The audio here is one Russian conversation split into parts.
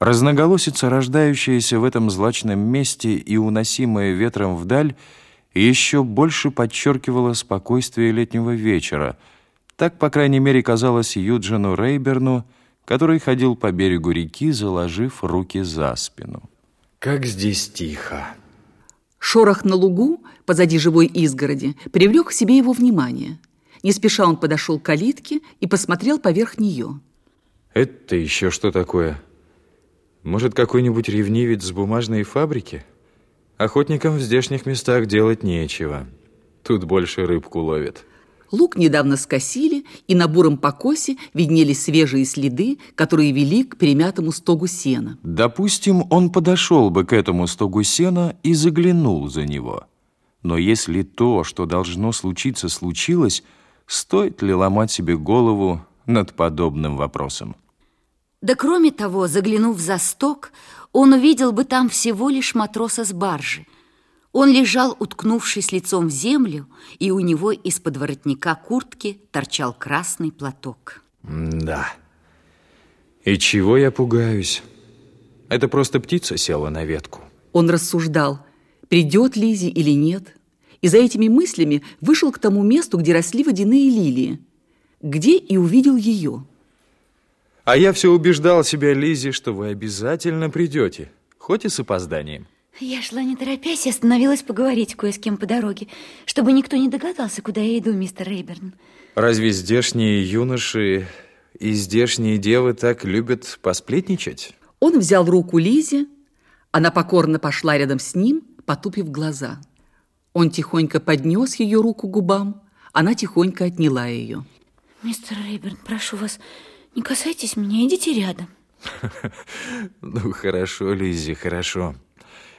Разноголосица, рождающаяся в этом злачном месте и уносимая ветром вдаль, еще больше подчеркивала спокойствие летнего вечера. Так, по крайней мере, казалось Юджину Рейберну, который ходил по берегу реки, заложив руки за спину. Как здесь тихо. Шорох на лугу, позади живой изгороди, привлек к себе его внимание. Не спеша он подошел к калитке и посмотрел поверх нее. Это еще что такое? Может, какой-нибудь ревнивец с бумажной фабрики? Охотникам в здешних местах делать нечего. Тут больше рыбку ловят. Лук недавно скосили, и на буром покосе виднелись свежие следы, которые вели к перемятому стогу сена. Допустим, он подошел бы к этому стогу сена и заглянул за него. Но если то, что должно случиться, случилось, стоит ли ломать себе голову над подобным вопросом? Да кроме того, заглянув за сток, он увидел бы там всего лишь матроса с баржи. Он лежал, уткнувшись лицом в землю, и у него из-под воротника куртки торчал красный платок. Да. И чего я пугаюсь? Это просто птица села на ветку. Он рассуждал, придет Лизи или нет, и за этими мыслями вышел к тому месту, где росли водяные лилии, где и увидел ее. А я все убеждал себя, Лизи, что вы обязательно придете, хоть и с опозданием. Я шла не торопясь и остановилась поговорить кое с кем по дороге, чтобы никто не догадался, куда я иду, мистер Рейберн. Разве здешние юноши и здешние девы так любят посплетничать? Он взял руку Лизи, она покорно пошла рядом с ним, потупив глаза. Он тихонько поднес ее руку к губам, она тихонько отняла ее. Мистер Рейберн, прошу вас, не касайтесь меня, идите рядом. Ну, хорошо, Лиззи, хорошо.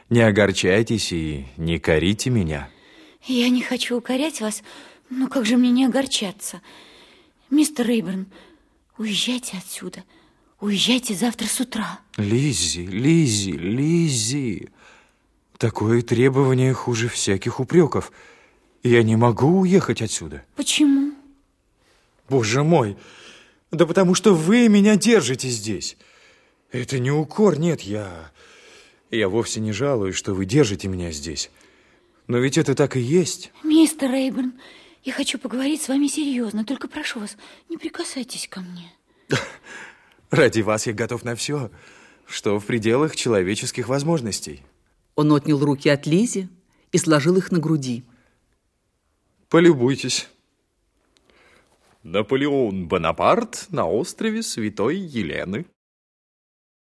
Не огорчайтесь и не корите меня. Я не хочу укорять вас, но как же мне не огорчаться? Мистер Рейберн, уезжайте отсюда. Уезжайте завтра с утра. Лиззи, Лиззи, Лиззи. Такое требование хуже всяких упреков. Я не могу уехать отсюда. Почему? Боже мой, да потому что вы меня держите здесь. Это не укор, нет, я... Я вовсе не жалуюсь, что вы держите меня здесь. Но ведь это так и есть. Мистер Рейберн, я хочу поговорить с вами серьезно. Только прошу вас, не прикасайтесь ко мне. Ради вас я готов на все, что в пределах человеческих возможностей. Он отнял руки от Лизи и сложил их на груди. Полюбуйтесь. Наполеон Бонапарт на острове Святой Елены.